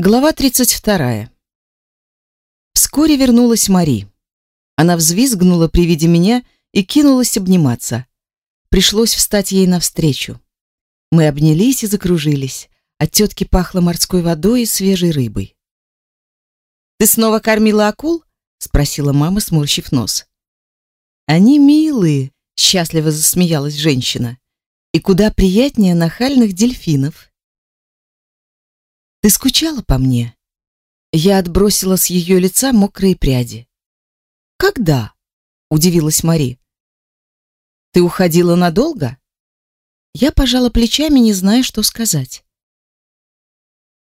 Глава 32. Вскоре вернулась Мари. Она взвизгнула при виде меня и кинулась обниматься. Пришлось встать ей навстречу. Мы обнялись и закружились. От тетки пахло морской водой и свежей рыбой. «Ты снова кормила акул?» — спросила мама, сморщив нос. «Они милые», — счастливо засмеялась женщина. «И куда приятнее нахальных дельфинов». Ты скучала по мне? Я отбросила с ее лица мокрые пряди. Когда? удивилась Мари. Ты уходила надолго? Я пожала плечами, не зная, что сказать.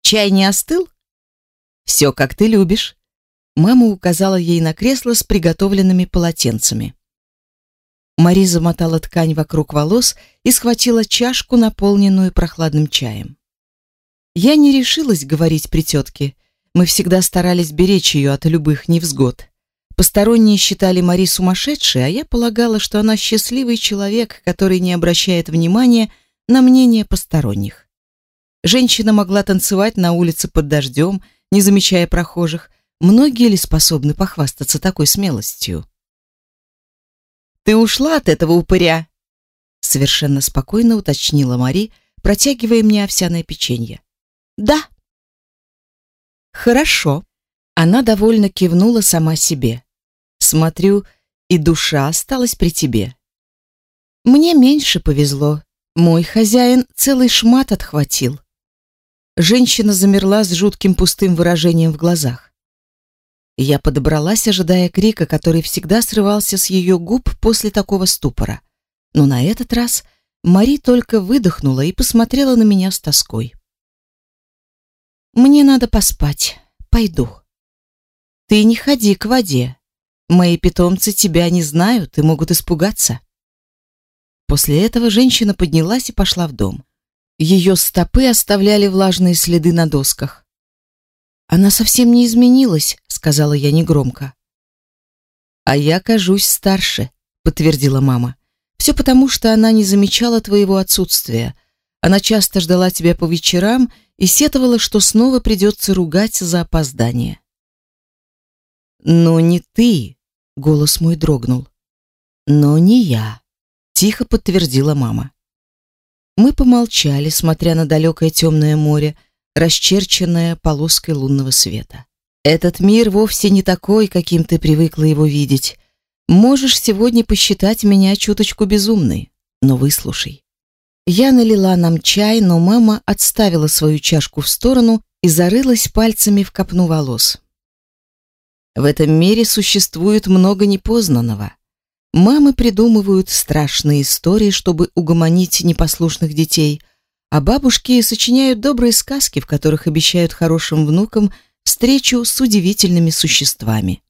Чай не остыл? Все, как ты любишь. Мама указала ей на кресло с приготовленными полотенцами. Мари замотала ткань вокруг волос и схватила чашку, наполненную прохладным чаем. Я не решилась говорить при тетке. Мы всегда старались беречь ее от любых невзгод. Посторонние считали Мари сумасшедшей, а я полагала, что она счастливый человек, который не обращает внимания на мнение посторонних. Женщина могла танцевать на улице под дождем, не замечая прохожих. Многие ли способны похвастаться такой смелостью? «Ты ушла от этого упыря?» Совершенно спокойно уточнила Мари, протягивая мне овсяное печенье. Да. Хорошо. Она довольно кивнула сама себе. Смотрю, и душа осталась при тебе. Мне меньше повезло. Мой хозяин целый шмат отхватил. Женщина замерла с жутким пустым выражением в глазах. Я подобралась, ожидая крика, который всегда срывался с ее губ после такого ступора. Но на этот раз Мари только выдохнула и посмотрела на меня с тоской. Мне надо поспать. Пойду. Ты не ходи к воде. Мои питомцы тебя не знают и могут испугаться. После этого женщина поднялась и пошла в дом. Ее стопы оставляли влажные следы на досках. Она совсем не изменилась, сказала я негромко. А я кажусь старше, подтвердила мама. Все потому, что она не замечала твоего отсутствия. Она часто ждала тебя по вечерам и сетовала, что снова придется ругать за опоздание. «Но не ты», — голос мой дрогнул. «Но не я», — тихо подтвердила мама. Мы помолчали, смотря на далекое темное море, расчерченное полоской лунного света. «Этот мир вовсе не такой, каким ты привыкла его видеть. Можешь сегодня посчитать меня чуточку безумной, но выслушай. Я налила нам чай, но мама отставила свою чашку в сторону и зарылась пальцами в копну волос. В этом мире существует много непознанного. Мамы придумывают страшные истории, чтобы угомонить непослушных детей, а бабушки сочиняют добрые сказки, в которых обещают хорошим внукам встречу с удивительными существами.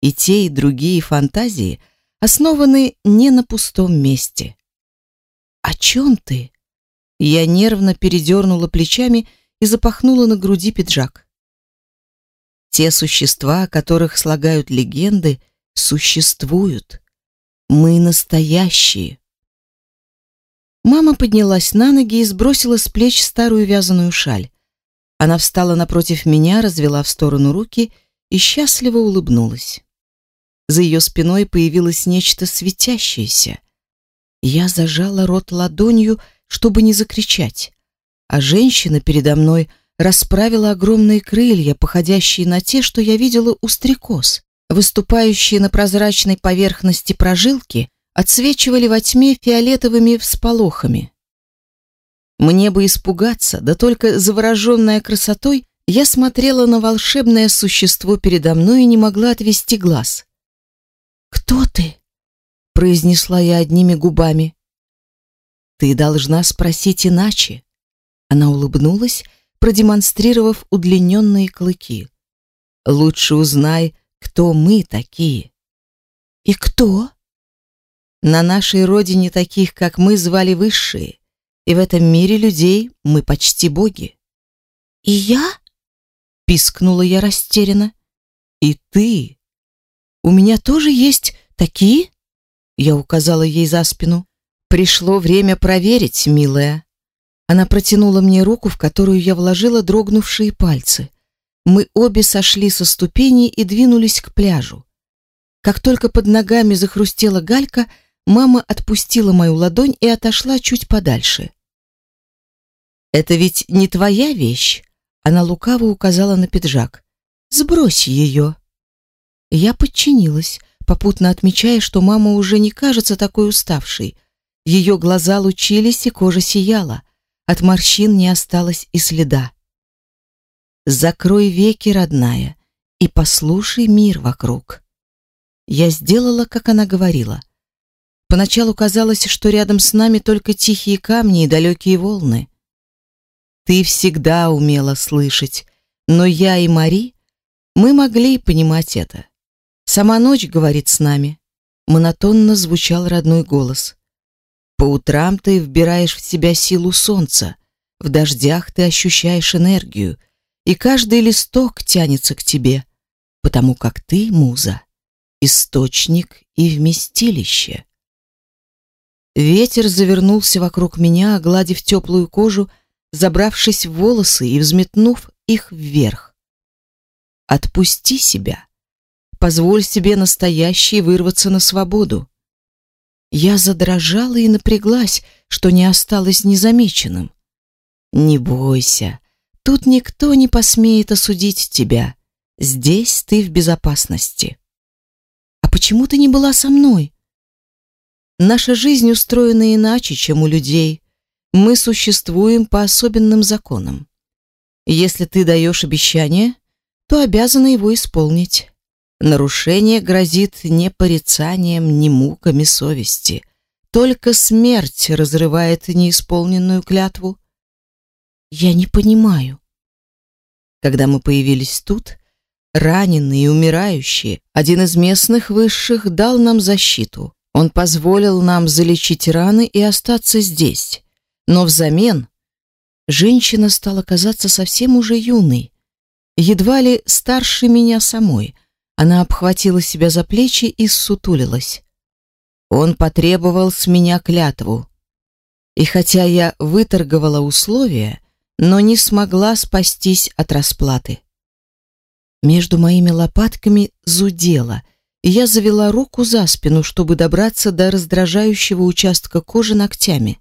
И те, и другие фантазии основаны не на пустом месте. «О чем ты?» Я нервно передернула плечами и запахнула на груди пиджак. Те существа, о которых слагают легенды, существуют. Мы настоящие. Мама поднялась на ноги и сбросила с плеч старую вязаную шаль. Она встала напротив меня, развела в сторону руки и счастливо улыбнулась. За ее спиной появилось нечто светящееся — я зажала рот ладонью, чтобы не закричать, а женщина передо мной расправила огромные крылья, походящие на те, что я видела у стрекоз. Выступающие на прозрачной поверхности прожилки отсвечивали во тьме фиолетовыми всполохами. Мне бы испугаться, да только завороженная красотой я смотрела на волшебное существо передо мной и не могла отвести глаз. «Кто ты?» Произнесла я одними губами. Ты должна спросить иначе. Она улыбнулась, продемонстрировав удлиненные клыки. Лучше узнай, кто мы такие. И кто? На нашей родине таких, как мы, звали высшие, и в этом мире людей мы почти боги. И я? пискнула я растерянно. И ты? У меня тоже есть такие? Я указала ей за спину. Пришло время проверить, милая. Она протянула мне руку, в которую я вложила дрогнувшие пальцы. Мы обе сошли со ступеней и двинулись к пляжу. Как только под ногами захрустела галька, мама отпустила мою ладонь и отошла чуть подальше. «Это ведь не твоя вещь?» Она лукаво указала на пиджак. «Сбрось ее». Я подчинилась, попутно отмечая, что мама уже не кажется такой уставшей. Ее глаза лучились, и кожа сияла. От морщин не осталось и следа. «Закрой веки, родная, и послушай мир вокруг». Я сделала, как она говорила. Поначалу казалось, что рядом с нами только тихие камни и далекие волны. Ты всегда умела слышать, но я и Мари, мы могли понимать это. Сама ночь говорит с нами. Монотонно звучал родной голос. По утрам ты вбираешь в себя силу солнца, в дождях ты ощущаешь энергию, и каждый листок тянется к тебе, потому как ты, муза, источник и вместилище. Ветер завернулся вокруг меня, огладив теплую кожу, забравшись в волосы и взметнув их вверх. Отпусти себя. Позволь себе настоящей вырваться на свободу. Я задрожала и напряглась, что не осталось незамеченным. Не бойся, тут никто не посмеет осудить тебя. Здесь ты в безопасности. А почему ты не была со мной? Наша жизнь устроена иначе, чем у людей. Мы существуем по особенным законам. Если ты даешь обещание, то обязана его исполнить. Нарушение грозит не порицанием, не муками совести. Только смерть разрывает неисполненную клятву. Я не понимаю. Когда мы появились тут, раненые и умирающие, один из местных высших дал нам защиту. Он позволил нам залечить раны и остаться здесь. Но взамен женщина стала казаться совсем уже юной, едва ли старше меня самой. Она обхватила себя за плечи и ссутулилась. Он потребовал с меня клятву. И хотя я выторговала условия, но не смогла спастись от расплаты. Между моими лопатками зудело, и я завела руку за спину, чтобы добраться до раздражающего участка кожи ногтями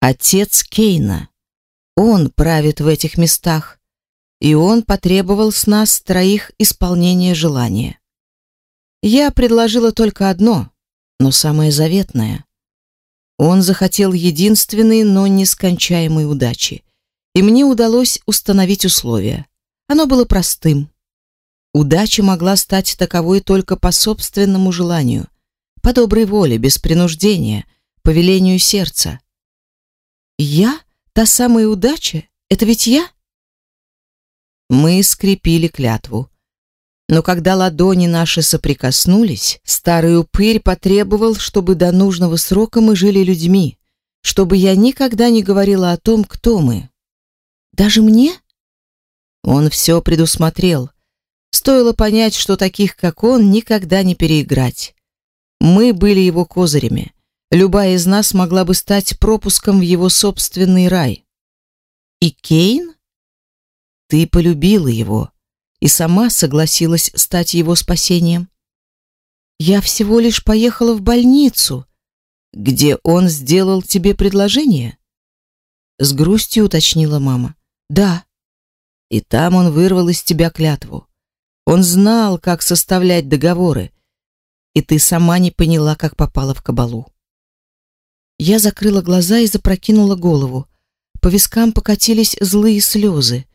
отец Кейна. Он правит в этих местах, и он потребовал с нас троих исполнения желания. Я предложила только одно, но самое заветное. Он захотел единственной, но нескончаемой удачи, и мне удалось установить условия. Оно было простым. Удача могла стать таковой только по собственному желанию, по доброй воле, без принуждения, по велению сердца. Я? Та самая удача? Это ведь я? Мы скрепили клятву. Но когда ладони наши соприкоснулись, старый упырь потребовал, чтобы до нужного срока мы жили людьми, чтобы я никогда не говорила о том, кто мы. Даже мне? Он все предусмотрел. Стоило понять, что таких, как он, никогда не переиграть. Мы были его козырями. Любая из нас могла бы стать пропуском в его собственный рай. И Кейн? Ты полюбила его и сама согласилась стать его спасением. Я всего лишь поехала в больницу, где он сделал тебе предложение? С грустью уточнила мама. Да. И там он вырвал из тебя клятву. Он знал, как составлять договоры, и ты сама не поняла, как попала в кабалу. Я закрыла глаза и запрокинула голову. По вискам покатились злые слезы.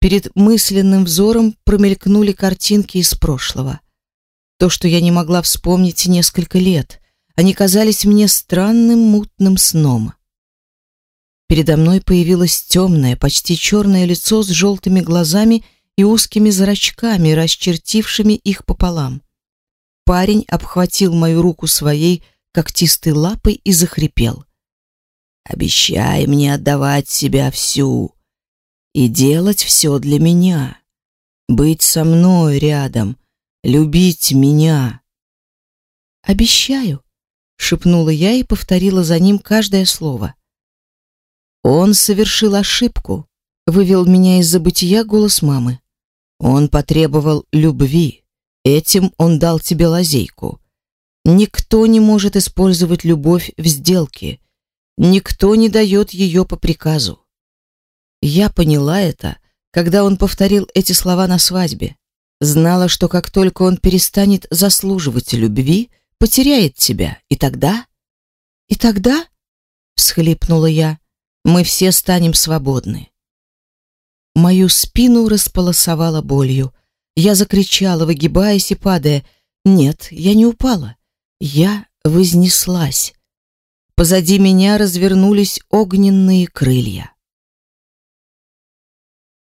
Перед мысленным взором промелькнули картинки из прошлого. То, что я не могла вспомнить несколько лет. Они казались мне странным мутным сном. Передо мной появилось темное, почти черное лицо с желтыми глазами и узкими зрачками, расчертившими их пополам. Парень обхватил мою руку своей, когтистой лапой и захрипел. «Обещай мне отдавать себя всю и делать все для меня, быть со мной рядом, любить меня». «Обещаю», — шепнула я и повторила за ним каждое слово. Он совершил ошибку, вывел меня из забытия голос мамы. Он потребовал любви. Этим он дал тебе лазейку. Никто не может использовать любовь в сделке. Никто не дает ее по приказу. Я поняла это, когда он повторил эти слова на свадьбе. Знала, что как только он перестанет заслуживать любви, потеряет тебя, и тогда... И тогда, всхлипнула я, мы все станем свободны. Мою спину располосовала болью. Я закричала, выгибаясь и падая. Нет, я не упала. Я вознеслась. Позади меня развернулись огненные крылья.